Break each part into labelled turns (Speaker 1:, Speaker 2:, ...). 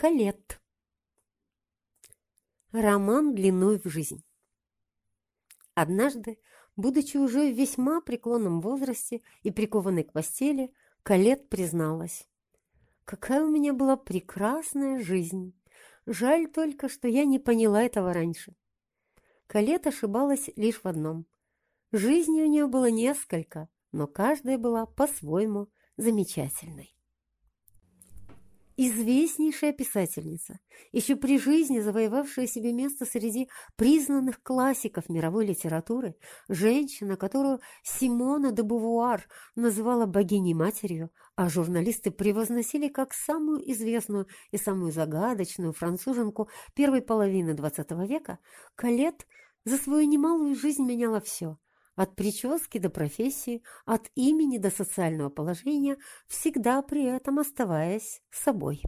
Speaker 1: Калет. Роман длиной в жизнь. Однажды, будучи уже в весьма преклонном возрасте и прикованной к постели, Калет призналась. «Какая у меня была прекрасная жизнь! Жаль только, что я не поняла этого раньше». Калет ошибалась лишь в одном. Жизни у нее было несколько, но каждая была по-своему замечательной известнейшая писательница, еще при жизни завоевавшая себе место среди признанных классиков мировой литературы, женщина, которую Симона де Бувуар называла богиней-матерью, а журналисты превозносили как самую известную и самую загадочную француженку первой половины XX века, Калет за свою немалую жизнь меняла все – от прически до профессии, от имени до социального положения, всегда при этом оставаясь собой.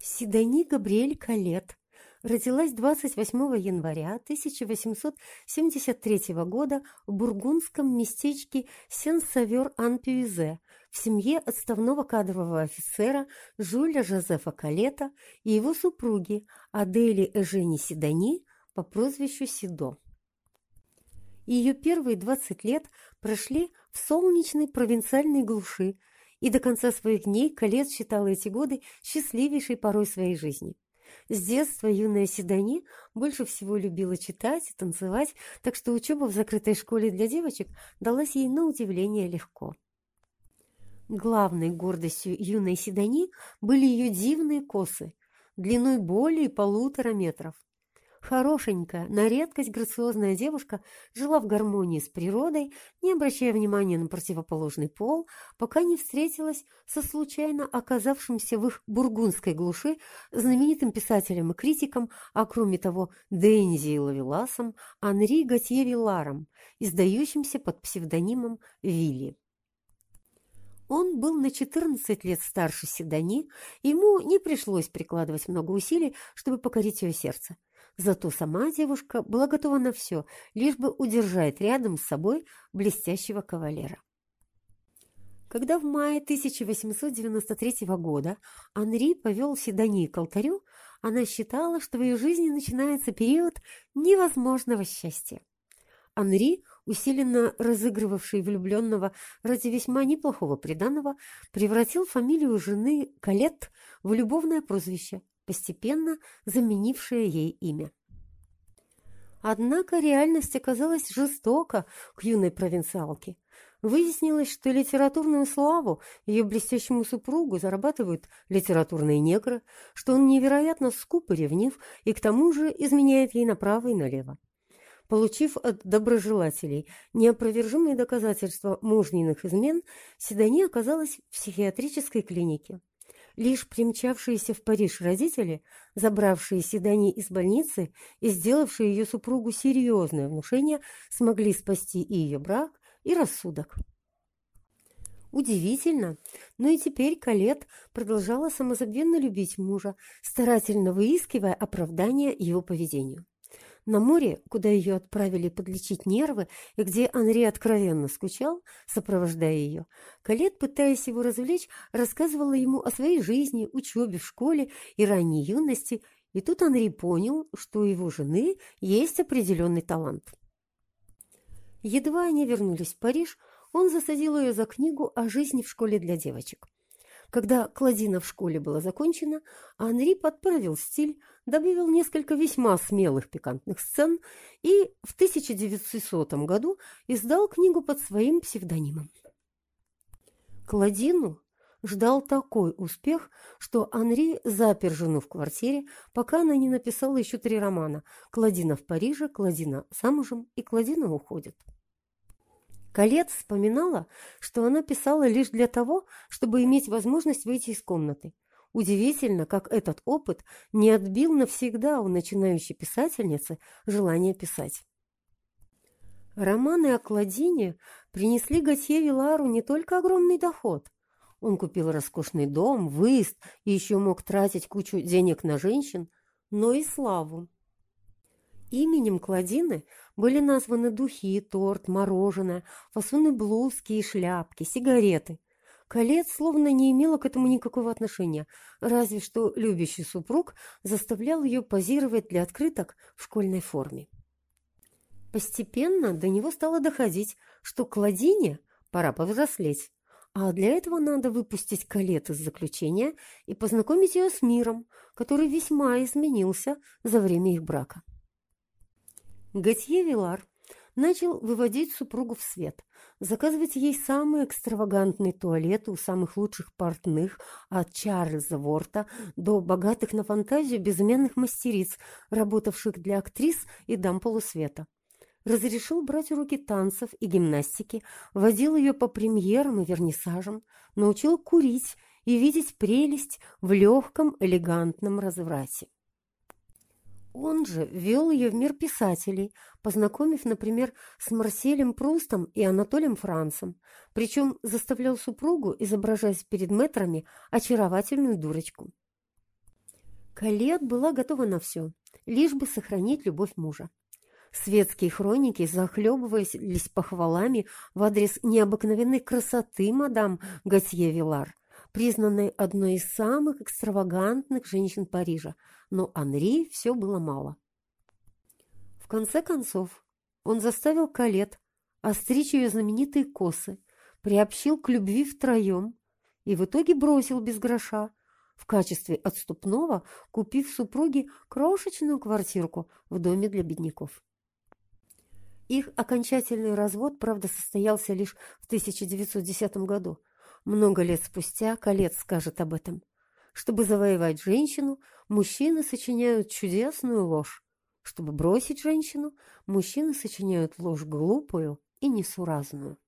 Speaker 1: Сидони Габриэль Калет родилась 28 января 1873 года в бургундском местечке Сен-Савер-Ан-Пюизе в семье отставного кадрового офицера Жюля Жозефа Калета и его супруги Адели Эжени Сидони по прозвищу Сидо ее первые 20 лет прошли в солнечной провинциальной глуши, и до конца своих дней Калет считала эти годы счастливейшей порой своей жизни. С детства юная Седани больше всего любила читать и танцевать, так что учеба в закрытой школе для девочек далась ей на удивление легко. Главной гордостью юной Седани были ее дивные косы, длиной более полутора метров. Хорошенькая, на редкость грациозная девушка жила в гармонии с природой, не обращая внимания на противоположный пол, пока не встретилась со случайно оказавшимся в их бургундской глуши знаменитым писателем и критиком, а кроме того Дензи Лавеласом, Анри Готье Вилларом, издающимся под псевдонимом Вилли. Он был на 14 лет старше Седани, ему не пришлось прикладывать много усилий, чтобы покорить ее сердце. Зато сама девушка была готова на все, лишь бы удержать рядом с собой блестящего кавалера. Когда в мае 1893 года Анри повел Седани к алтарю, она считала, что в ее жизни начинается период невозможного счастья. Анри, усиленно разыгрывавший влюбленного ради весьма неплохого приданного, превратил фамилию жены Калет в любовное прозвище постепенно заменившее ей имя. Однако реальность оказалась жестока к юной провинциалке. Выяснилось, что литературную славу ее блестящему супругу зарабатывают литературные негры, что он невероятно скуп и ревнив, и к тому же изменяет ей направо и налево. Получив от доброжелателей неопровержимые доказательства мужниных измен, Седани оказалась в психиатрической клинике. Лишь примчавшиеся в Париж родители, забравшие Седани из больницы и сделавшие ее супругу серьезное внушение, смогли спасти и ее брак, и рассудок. Удивительно, но и теперь Калет продолжала самозабвенно любить мужа, старательно выискивая оправдание его поведению. На море, куда ее отправили подлечить нервы, и где Анри откровенно скучал, сопровождая ее, Калет, пытаясь его развлечь, рассказывала ему о своей жизни, учебе в школе и ранней юности, и тут Анри понял, что у его жены есть определенный талант. Едва они вернулись в Париж, он засадил ее за книгу о жизни в школе для девочек. Когда Кладина в школе была закончена, Анри подправил стиль, добавил несколько весьма смелых пикантных сцен и в 1900 году издал книгу под своим псевдонимом. Кладину ждал такой успех, что Анри запер жену в квартире, пока она не написала еще три романа «Кладина в Париже», «Кладина замужем» и «Кладина уходит». Калет вспоминала, что она писала лишь для того, чтобы иметь возможность выйти из комнаты. Удивительно, как этот опыт не отбил навсегда у начинающей писательницы желание писать. Романы о Кладине принесли Готье Вилару не только огромный доход. Он купил роскошный дом, выезд и еще мог тратить кучу денег на женщин, но и славу. Именем Кладины были названы духи, торт, мороженое, фасоны блузки и шляпки, сигареты. Калет словно не имела к этому никакого отношения, разве что любящий супруг заставлял ее позировать для открыток в школьной форме. Постепенно до него стало доходить, что Кладине пора повзрослеть, а для этого надо выпустить Калет из заключения и познакомить ее с миром, который весьма изменился за время их брака. Готье Вилар начал выводить супругу в свет, заказывать ей самые экстравагантные туалеты у самых лучших портных, от Чарльза Ворта до богатых на фантазию безымянных мастериц, работавших для актрис и дам полусвета. Разрешил брать уроки танцев и гимнастики, водил ее по премьерам и вернисажам, научил курить и видеть прелесть в легком элегантном разврате. Он же вел ее в мир писателей, познакомив, например, с Марселем Прустом и Анатолием Францем, причем заставлял супругу, изображаясь перед метрами, очаровательную дурочку. Калет была готова на все, лишь бы сохранить любовь мужа. Светские хроники, захлебываясь похвалами в адрес необыкновенной красоты мадам Готье Вилар, признанной одной из самых экстравагантных женщин Парижа, но Анри все было мало. В конце концов, он заставил Калет остричь ее знаменитые косы, приобщил к любви втроем и в итоге бросил без гроша, в качестве отступного купив супруге крошечную квартирку в доме для бедняков. Их окончательный развод, правда, состоялся лишь в 1910 году. Много лет спустя Калет скажет об этом. Чтобы завоевать женщину, мужчины сочиняют чудесную ложь. Чтобы бросить женщину, мужчины сочиняют ложь глупую и несуразную.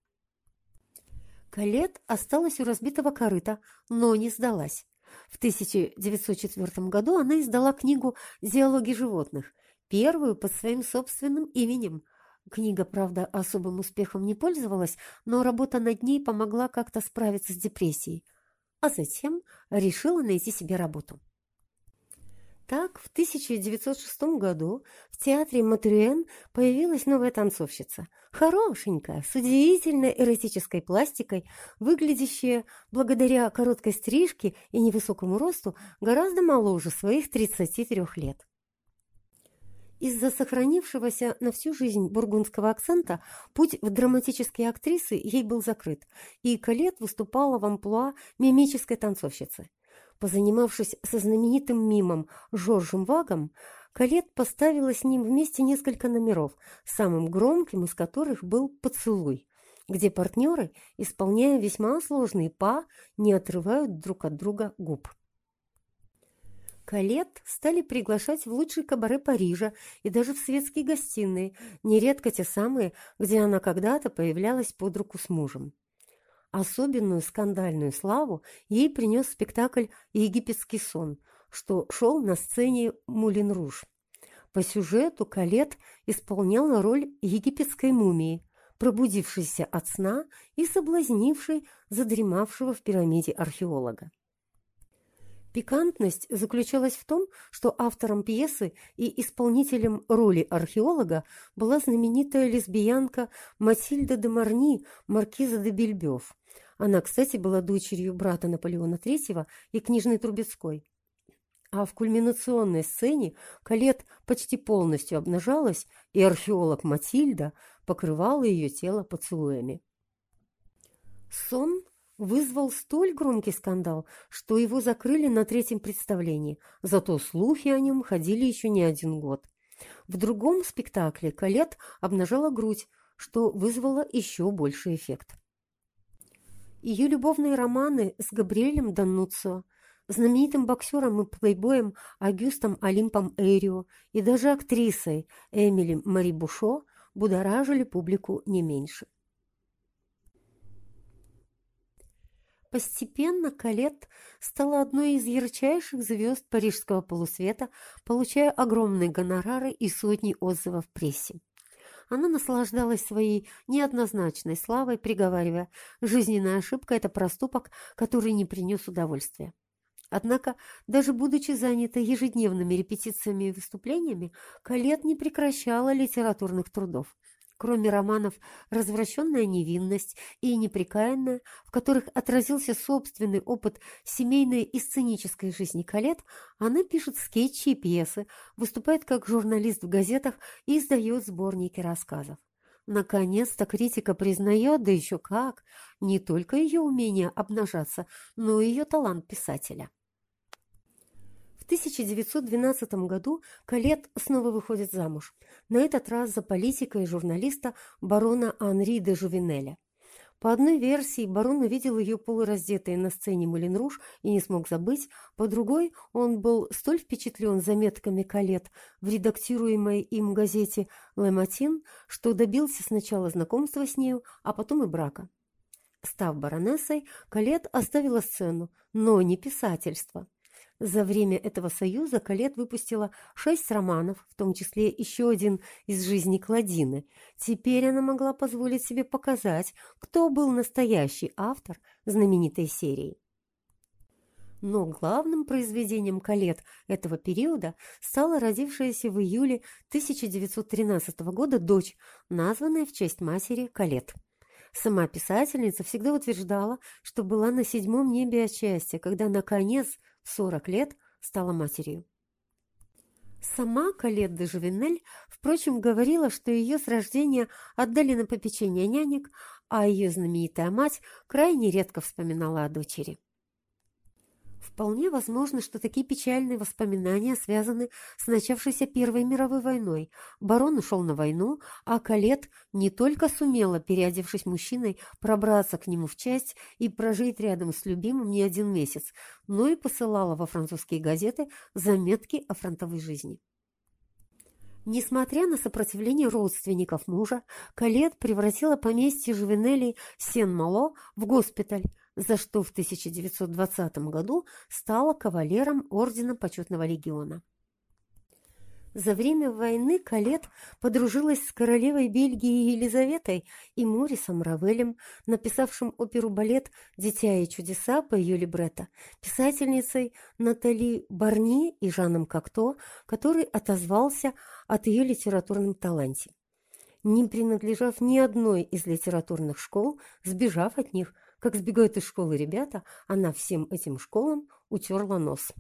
Speaker 1: Калет осталась у разбитого корыта, но не сдалась. В 1904 году она издала книгу «Зоология животных», первую под своим собственным именем. Книга, правда, особым успехом не пользовалась, но работа над ней помогла как-то справиться с депрессией а затем решила найти себе работу. Так, в 1906 году в театре Матрюэн появилась новая танцовщица, хорошенькая, с удивительной эротической пластикой, выглядящая, благодаря короткой стрижке и невысокому росту, гораздо моложе своих 33 лет. Из-за сохранившегося на всю жизнь бургундского акцента путь в драматические актрисы ей был закрыт, и Калет выступала в амплуа мимической танцовщицы. Позанимавшись со знаменитым мимом Жоржем Вагом, Калет поставила с ним вместе несколько номеров, самым громким из которых был «Поцелуй», где партнеры, исполняя весьма сложные па, не отрывают друг от друга губ. Калет стали приглашать в лучшие кабаре Парижа и даже в светские гостиные, нередко те самые, где она когда-то появлялась под руку с мужем. Особенную скандальную славу ей принес спектакль «Египетский сон», что шел на сцене Мулин-Руж. По сюжету Калет исполняла роль египетской мумии, пробудившейся от сна и соблазнившей задремавшего в пирамиде археолога. Пикантность заключалась в том, что автором пьесы и исполнителем роли археолога была знаменитая лесбиянка Матильда де Марни, маркиза де Бельбёв. Она, кстати, была дочерью брата Наполеона III и книжной Трубецкой. А в кульминационной сцене Калет почти полностью обнажалась, и археолог Матильда покрывала ее тело поцелуями. Сон вызвал столь громкий скандал, что его закрыли на третьем представлении, зато слухи о нем ходили еще не один год. В другом спектакле Калет обнажала грудь, что вызвало еще больший эффект. Ее любовные романы с Габриэлем Даннуцио, знаменитым боксером и плейбоем Агюстом Олимпом Эрио и даже актрисой Эмили Мари Бушо будоражили публику не меньше. Постепенно Калет стала одной из ярчайших звезд парижского полусвета, получая огромные гонорары и сотни отзывов в прессе. Она наслаждалась своей неоднозначной славой, приговаривая, «Жизненная ошибка – это проступок, который не принес удовольствия». Однако, даже будучи занята ежедневными репетициями и выступлениями, Калет не прекращала литературных трудов. Кроме романов «Развращенная невинность» и «Непрекаянная», в которых отразился собственный опыт семейной и сценической жизни Калет, она пишет скетчи и пьесы, выступает как журналист в газетах и издает сборники рассказов. Наконец-то критика признает, да еще как, не только ее умение обнажаться, но и ее талант писателя. В 1912 году Калет снова выходит замуж, на этот раз за политика и журналиста барона Анри де Жувенеля. По одной версии, барон увидел ее полураздетой на сцене Мулен Руж и не смог забыть, по другой, он был столь впечатлен заметками Калет в редактируемой им газете «Лематин», что добился сначала знакомства с нею, а потом и брака. Став баронессой, Калет оставила сцену, но не писательство. За время этого союза Калет выпустила шесть романов, в том числе еще один из жизни Кладины. Теперь она могла позволить себе показать, кто был настоящий автор знаменитой серии. Но главным произведением Калет этого периода стала родившаяся в июле 1913 года дочь, названная в честь матери Калет. Сама писательница всегда утверждала, что была на седьмом небе от счастья, когда, наконец, 40 лет стала матерью. Сама Калет де Жувенель, впрочем, говорила, что ее с рождения отдали на попечение нянек, а ее знаменитая мать крайне редко вспоминала о дочери. Вполне возможно, что такие печальные воспоминания связаны с начавшейся Первой мировой войной. Барон ушел на войну, а Калет не только сумела, переодевшись мужчиной, пробраться к нему в часть и прожить рядом с любимым не один месяц, но и посылала во французские газеты заметки о фронтовой жизни. Несмотря на сопротивление родственников мужа, Калет превратила поместье Жувенелей Сен-Мало в госпиталь, за что в 1920 году стала кавалером Ордена Почетного Легиона. За время войны Калет подружилась с королевой Бельгии Елизаветой и Морисом Равелем, написавшим оперу-балет «Дитя и чудеса» по ее либретто, писательницей Натали Барни и Жаном Кокто, который отозвался от ее литературном таланте. Не принадлежав ни одной из литературных школ, сбежав от них, как сбегают из школы ребята, она всем этим школам утерла нос.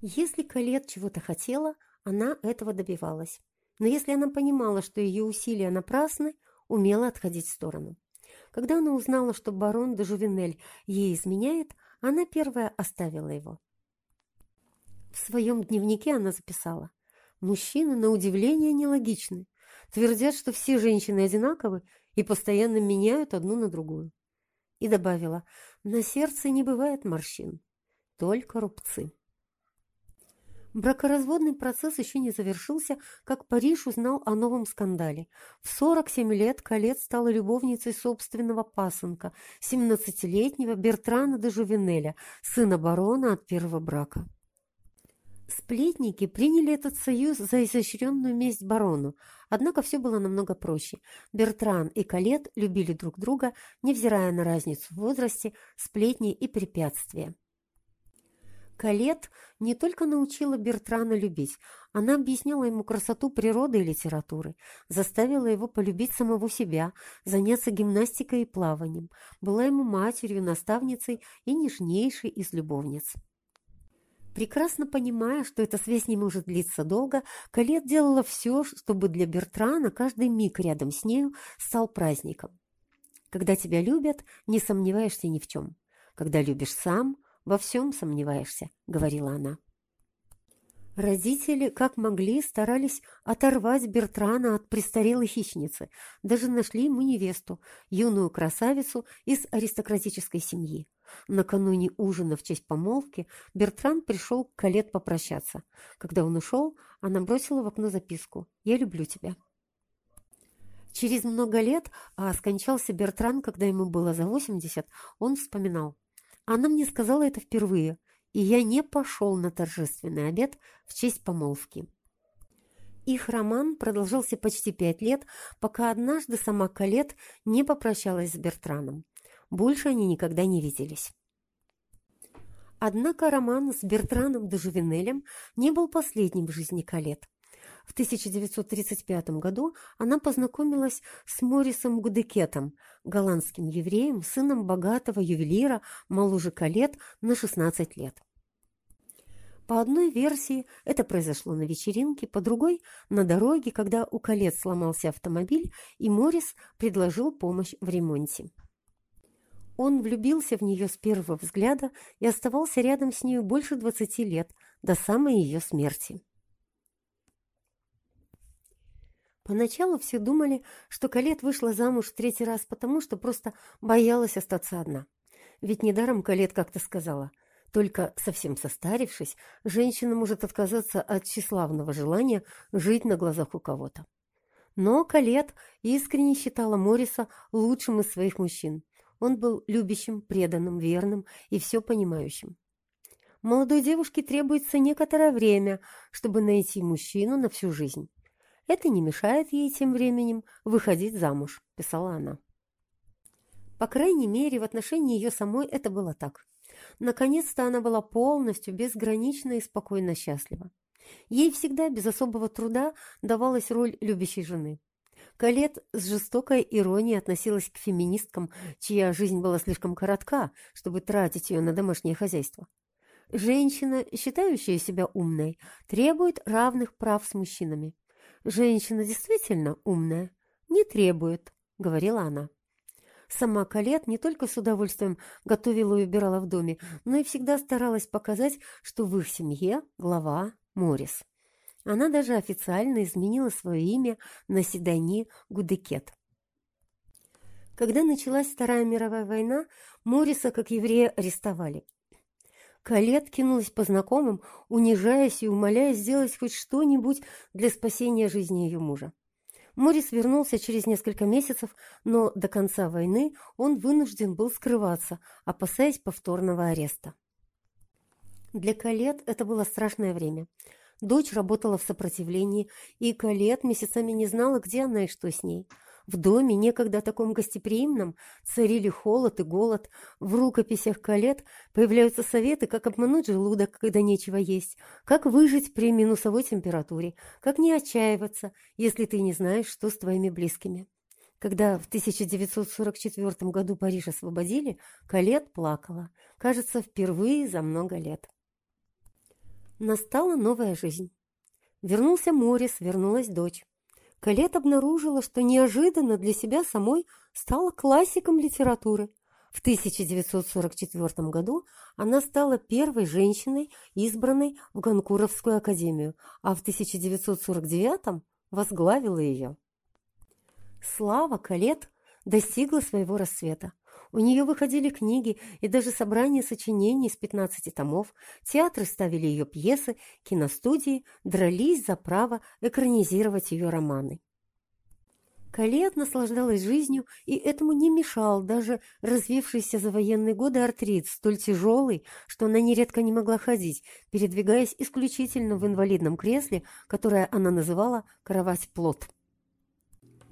Speaker 1: Если Калет чего-то хотела, она этого добивалась. Но если она понимала, что ее усилия напрасны, умела отходить в сторону. Когда она узнала, что барон де Жувенель ей изменяет, она первая оставила его. В своем дневнике она записала «Мужчины, на удивление, нелогичны. Твердят, что все женщины одинаковы и постоянно меняют одну на другую и добавила, на сердце не бывает морщин, только рубцы. Бракоразводный процесс еще не завершился, как Париж узнал о новом скандале. В 47 лет Калет стала любовницей собственного пасынка, 17-летнего Бертрана де Жувенеля, сына барона от первого брака. Сплетники приняли этот союз за изощренную месть барону, однако все было намного проще. Бертран и Калет любили друг друга, невзирая на разницу в возрасте, сплетни и препятствия. Калет не только научила Бертрана любить, она объясняла ему красоту природы и литературы, заставила его полюбить самого себя, заняться гимнастикой и плаванием, была ему матерью, наставницей и нежнейшей из любовниц. Прекрасно понимая, что эта связь не может длиться долго, Калет делала все, чтобы для Бертрана каждый миг рядом с нею стал праздником. Когда тебя любят, не сомневаешься ни в чем. Когда любишь сам, во всем сомневаешься, говорила она. Родители, как могли, старались оторвать Бертрана от престарелой хищницы, даже нашли ему невесту, юную красавицу из аристократической семьи. Накануне ужина в честь помолвки Бертран пришел к Калет попрощаться. Когда он ушел, она бросила в окно записку «Я люблю тебя». Через много лет, а скончался Бертран, когда ему было за 80, он вспоминал. Она мне сказала это впервые, и я не пошел на торжественный обед в честь помолвки. Их роман продолжался почти пять лет, пока однажды сама Калет не попрощалась с Бертраном. Больше они никогда не виделись. Однако роман с Бертраном де Жувенелем не был последним в жизни Калет. В 1935 году она познакомилась с Морисом Гудекетом, голландским евреем, сыном богатого ювелира моложе Калет на 16 лет. По одной версии это произошло на вечеринке, по другой – на дороге, когда у Калет сломался автомобиль, и Морис предложил помощь в ремонте. Он влюбился в нее с первого взгляда и оставался рядом с нею больше 20 лет, до самой ее смерти. Поначалу все думали, что Калет вышла замуж в третий раз потому, что просто боялась остаться одна. Ведь недаром Калет как-то сказала, только совсем состарившись, женщина может отказаться от тщеславного желания жить на глазах у кого-то. Но Калет искренне считала Мориса лучшим из своих мужчин. Он был любящим, преданным, верным и все понимающим. Молодой девушке требуется некоторое время, чтобы найти мужчину на всю жизнь. Это не мешает ей тем временем выходить замуж, писала она. По крайней мере, в отношении ее самой это было так. Наконец-то она была полностью, безгранично и спокойно счастлива. Ей всегда без особого труда давалась роль любящей жены. Калет с жестокой иронией относилась к феминисткам, чья жизнь была слишком коротка, чтобы тратить ее на домашнее хозяйство. Женщина, считающая себя умной, требует равных прав с мужчинами. Женщина действительно умная, не требует, говорила она. Сама Калет не только с удовольствием готовила и убирала в доме, но и всегда старалась показать, что в их семье глава Морис. Она даже официально изменила свое имя на Седани Гудекет. Когда началась Вторая мировая война, Мориса как еврея арестовали. Калет кинулась по знакомым, унижаясь и умоляя сделать хоть что-нибудь для спасения жизни ее мужа. Морис вернулся через несколько месяцев, но до конца войны он вынужден был скрываться, опасаясь повторного ареста. Для Калет это было страшное время – Дочь работала в сопротивлении, и Калет месяцами не знала, где она и что с ней. В доме, некогда таком гостеприимном, царили холод и голод. В рукописях Калет появляются советы, как обмануть желудок, когда нечего есть, как выжить при минусовой температуре, как не отчаиваться, если ты не знаешь, что с твоими близкими. Когда в 1944 году Париж освободили, Калет плакала, кажется, впервые за много лет. Настала новая жизнь. Вернулся Морис, вернулась дочь. Калет обнаружила, что неожиданно для себя самой стала классиком литературы. В 1944 году она стала первой женщиной, избранной в Ганкуровскую академию, а в 1949 возглавила ее. Слава Калет достигла своего расцвета. У нее выходили книги и даже собрания сочинений из 15 томов, театры ставили ее пьесы, киностудии дрались за право экранизировать ее романы. Калет наслаждалась жизнью, и этому не мешал даже развившийся за военные годы артрит, столь тяжелый, что она нередко не могла ходить, передвигаясь исключительно в инвалидном кресле, которое она называла «кровать-плод».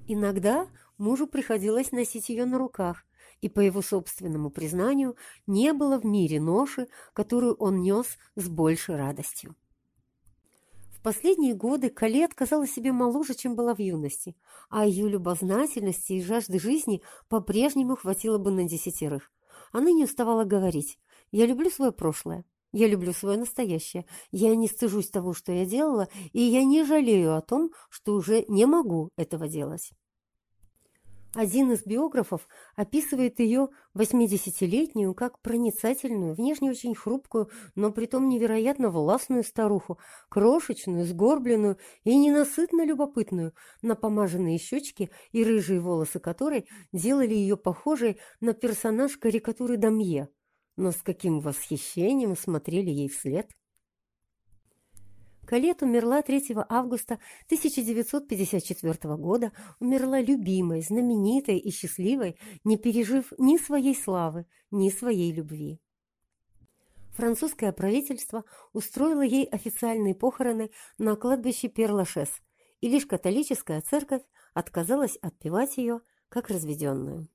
Speaker 1: Иногда мужу приходилось носить ее на руках, и, по его собственному признанию, не было в мире ноши, которую он нес с большей радостью. В последние годы Калет казалась себе моложе, чем была в юности, а ее любознательности и жажды жизни по-прежнему хватило бы на десятерых. Она не уставала говорить «Я люблю свое прошлое, я люблю свое настоящее, я не стыжусь того, что я делала, и я не жалею о том, что уже не могу этого делать». Один из биографов описывает ее 80-летнюю как проницательную, внешне очень хрупкую, но притом невероятно властную старуху, крошечную, сгорбленную и ненасытно любопытную, напомаженные щечки и рыжие волосы которой делали ее похожей на персонаж карикатуры Дамье. Но с каким восхищением смотрели ей вслед. Калет умерла 3 августа 1954 года, умерла любимой, знаменитой и счастливой, не пережив ни своей славы, ни своей любви. Французское правительство устроило ей официальные похороны на кладбище Перлашес, и лишь католическая церковь отказалась отпевать ее как разведенную.